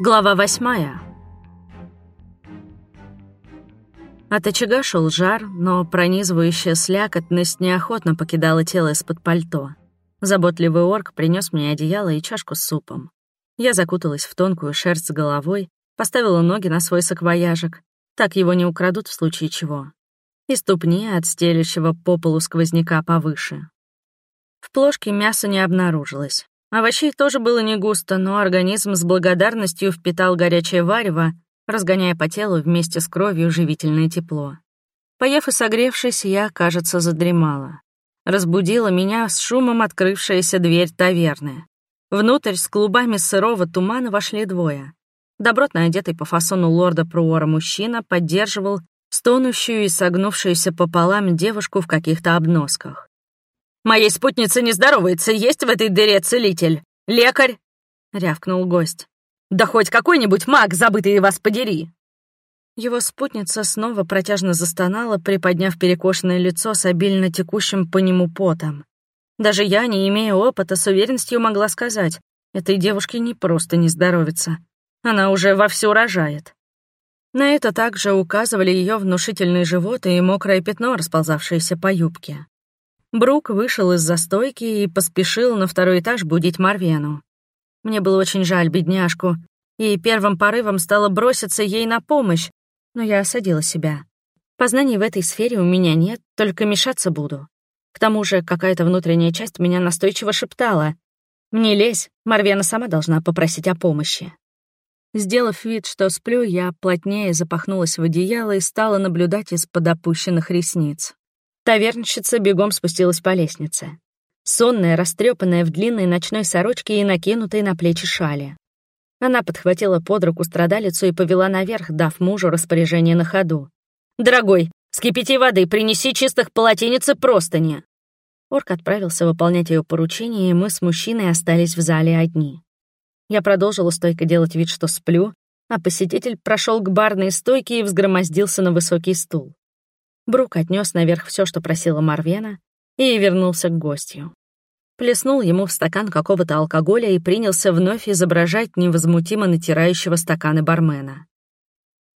Глава восьмая. От очага шел жар, но пронизывающая слякотность неохотно покидала тело из-под пальто. Заботливый орк принес мне одеяло и чашку с супом. Я закуталась в тонкую шерсть с головой, поставила ноги на свой саквояжик. Так его не украдут в случае чего. И ступни от стелящего по полу сквозняка повыше. В плошке мяса не обнаружилось. Овощей тоже было не густо, но организм с благодарностью впитал горячее варево, разгоняя по телу вместе с кровью живительное тепло. Поев и согревшись, я, кажется, задремала. Разбудила меня с шумом открывшаяся дверь таверны. Внутрь с клубами сырого тумана вошли двое. Добротно одетый по фасону лорда Пруора мужчина поддерживал стонущую и согнувшуюся пополам девушку в каких-то обносках. «Моей спутнице не здоровается, есть в этой дыре целитель? Лекарь?» — рявкнул гость. «Да хоть какой-нибудь маг, забытый вас подери!» Его спутница снова протяжно застонала, приподняв перекошенное лицо с обильно текущим по нему потом. Даже я, не имея опыта, с уверенностью могла сказать, этой девушке не просто не здоровится. Она уже вовсю рожает. На это также указывали ее внушительный живот и мокрое пятно, расползавшееся по юбке. Брук вышел из застойки и поспешил на второй этаж будить Марвену. Мне было очень жаль бедняжку, и первым порывом стало броситься ей на помощь, но я осадила себя. Познаний в этой сфере у меня нет, только мешаться буду. К тому же какая-то внутренняя часть меня настойчиво шептала. «Не лезь, Марвена сама должна попросить о помощи». Сделав вид, что сплю, я плотнее запахнулась в одеяло и стала наблюдать из-под опущенных ресниц. Тавернщица бегом спустилась по лестнице. Сонная, растрепанная в длинной ночной сорочке и накинутой на плечи шали. Она подхватила под руку страдалицу и повела наверх, дав мужу распоряжение на ходу. «Дорогой, скипяти воды, принеси чистых полотенец и простыни!» Орк отправился выполнять ее поручение, и мы с мужчиной остались в зале одни. Я продолжила стойко делать вид, что сплю, а посетитель прошел к барной стойке и взгромоздился на высокий стул. Брук отнес наверх все, что просила Марвена, и вернулся к гостю. Плеснул ему в стакан какого-то алкоголя и принялся вновь изображать невозмутимо натирающего стаканы бармена.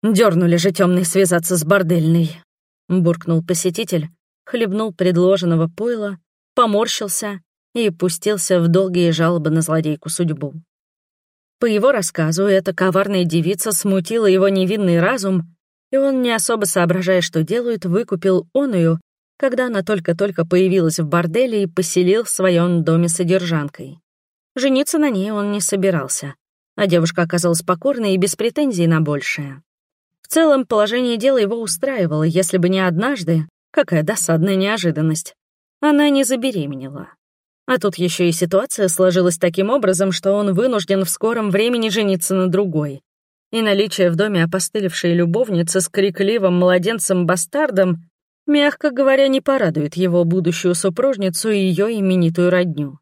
Дернули же темный связаться с бордельной», — буркнул посетитель, хлебнул предложенного пойла, поморщился и пустился в долгие жалобы на злодейку судьбу. По его рассказу, эта коварная девица смутила его невинный разум и он, не особо соображая, что делают, выкупил оную, когда она только-только появилась в борделе и поселил в своем доме содержанкой. Жениться на ней он не собирался, а девушка оказалась покорной и без претензий на большее. В целом, положение дела его устраивало, если бы не однажды, какая досадная неожиданность, она не забеременела. А тут еще и ситуация сложилась таким образом, что он вынужден в скором времени жениться на другой и наличие в доме опостылевшей любовницы с крикливым младенцем-бастардом, мягко говоря, не порадует его будущую супружницу и ее именитую родню.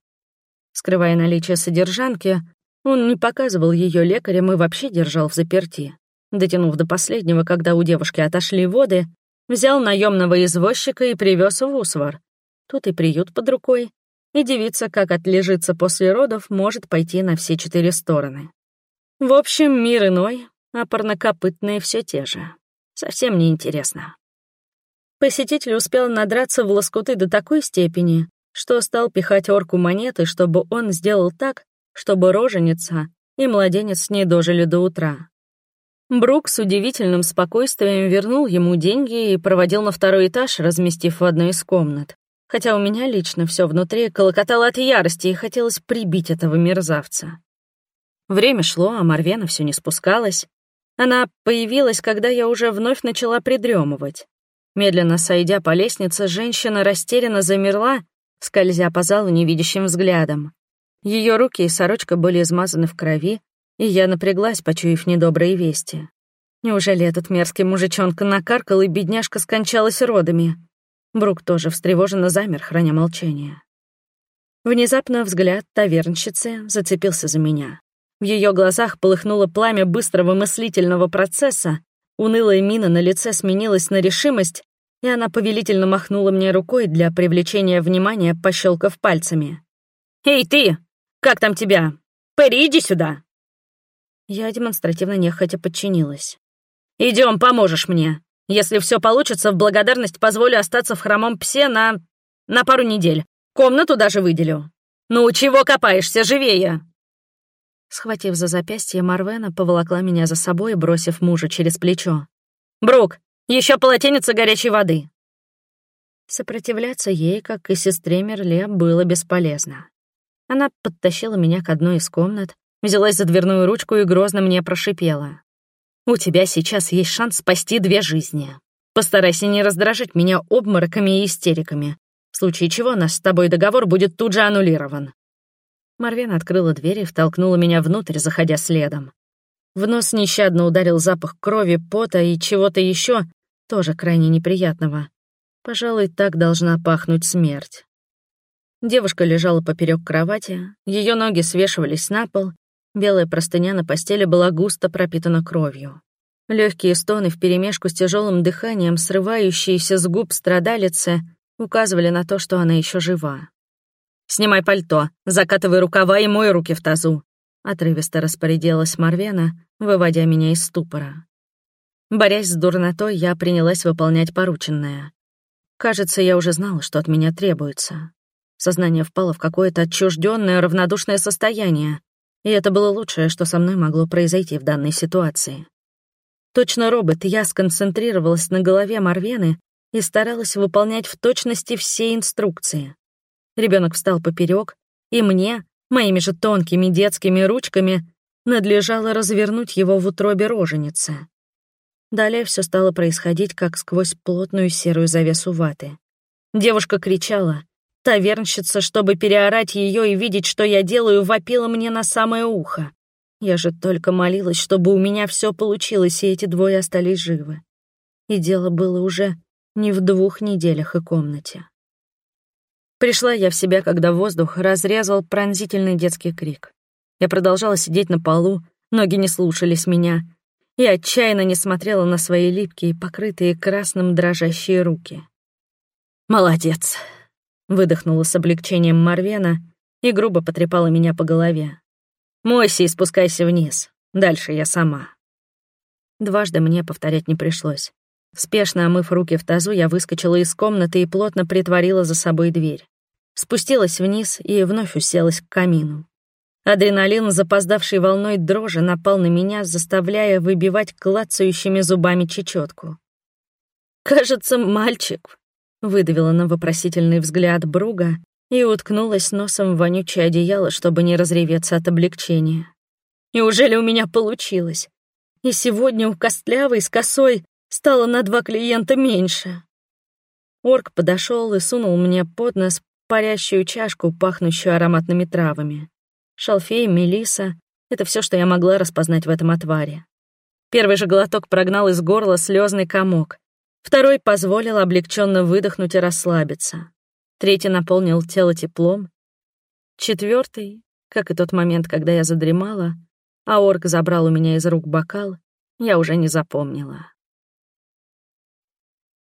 Скрывая наличие содержанки, он не показывал ее лекарям и вообще держал в заперти. Дотянув до последнего, когда у девушки отошли воды, взял наемного извозчика и привез в Усвар. Тут и приют под рукой, и девица, как отлежится после родов, может пойти на все четыре стороны. В общем, мир иной, а парнокопытные все те же. Совсем неинтересно. Посетитель успел надраться в лоскуты до такой степени, что стал пихать орку монеты, чтобы он сделал так, чтобы роженица и младенец не дожили до утра. Брук с удивительным спокойствием вернул ему деньги и проводил на второй этаж, разместив в одной из комнат. Хотя у меня лично все внутри колокотало от ярости и хотелось прибить этого мерзавца. Время шло, а Марвена все не спускалась. Она появилась, когда я уже вновь начала придремывать. Медленно сойдя по лестнице, женщина растерянно замерла, скользя по залу невидящим взглядом. Ее руки и сорочка были измазаны в крови, и я напряглась, почуяв недобрые вести. Неужели этот мерзкий мужичонка накаркал, и бедняжка скончалась родами? Брук тоже встревоженно замер, храня молчание. Внезапно взгляд тавернщицы зацепился за меня. В ее глазах полыхнуло пламя быстрого мыслительного процесса, унылая мина на лице сменилась на решимость, и она повелительно махнула мне рукой для привлечения внимания, пощелкав пальцами. «Эй, ты! как там тебя? Перри, иди сюда!» Я демонстративно нехотя подчинилась. Идем, поможешь мне. Если все получится, в благодарность позволю остаться в хромом псе на... на пару недель. Комнату даже выделю. Ну, чего копаешься, живее!» Схватив за запястье, Марвена поволокла меня за собой, бросив мужа через плечо. «Брук, еще полотенце горячей воды!» Сопротивляться ей, как и сестре Мерле, было бесполезно. Она подтащила меня к одной из комнат, взялась за дверную ручку и грозно мне прошипела. «У тебя сейчас есть шанс спасти две жизни. Постарайся не раздражать меня обмороками и истериками, в случае чего наш с тобой договор будет тут же аннулирован». Марвен открыла дверь и втолкнула меня внутрь, заходя следом. В нос нещадно ударил запах крови, пота и чего-то еще, тоже крайне неприятного. Пожалуй, так должна пахнуть смерть. Девушка лежала поперек кровати, ее ноги свешивались на пол, белая простыня на постели была густо пропитана кровью. Легкие стоны вперемешку с тяжелым дыханием, срывающиеся с губ страдалицы, указывали на то, что она еще жива. «Снимай пальто, закатывай рукава и мой руки в тазу», — отрывисто распорядилась Марвена, выводя меня из ступора. Борясь с дурнотой, я принялась выполнять порученное. Кажется, я уже знала, что от меня требуется. Сознание впало в какое-то отчужденное, равнодушное состояние, и это было лучшее, что со мной могло произойти в данной ситуации. Точно робот, я сконцентрировалась на голове Марвены и старалась выполнять в точности все инструкции. Ребенок встал поперек, и мне, моими же тонкими детскими ручками, надлежало развернуть его в утробе роженицы. Далее все стало происходить, как сквозь плотную серую завесу ваты. Девушка кричала. Тавернщица, чтобы переорать ее и видеть, что я делаю, вопила мне на самое ухо. Я же только молилась, чтобы у меня все получилось, и эти двое остались живы. И дело было уже не в двух неделях и комнате. Пришла я в себя, когда воздух разрезал пронзительный детский крик. Я продолжала сидеть на полу, ноги не слушались меня, и отчаянно не смотрела на свои липкие, покрытые красным дрожащие руки. «Молодец!» — выдохнула с облегчением Марвена и грубо потрепала меня по голове. «Мойся и спускайся вниз. Дальше я сама». Дважды мне повторять не пришлось. Спешно омыв руки в тазу, я выскочила из комнаты и плотно притворила за собой дверь. Спустилась вниз и вновь уселась к камину. Адреналин, запоздавший волной дрожи, напал на меня, заставляя выбивать клацающими зубами чечетку. «Кажется, мальчик», — выдавила на вопросительный взгляд Бруга и уткнулась носом в вонючее одеяло, чтобы не разреветься от облегчения. «Неужели у меня получилось? И сегодня у Костлявой с косой стало на два клиента меньше». Орк подошел и сунул мне под нос парящую чашку, пахнущую ароматными травами. Шалфей, мелиса — это все, что я могла распознать в этом отваре. Первый же глоток прогнал из горла слезный комок. Второй позволил облегченно выдохнуть и расслабиться. Третий наполнил тело теплом. Четвертый, как и тот момент, когда я задремала, а орк забрал у меня из рук бокал, я уже не запомнила.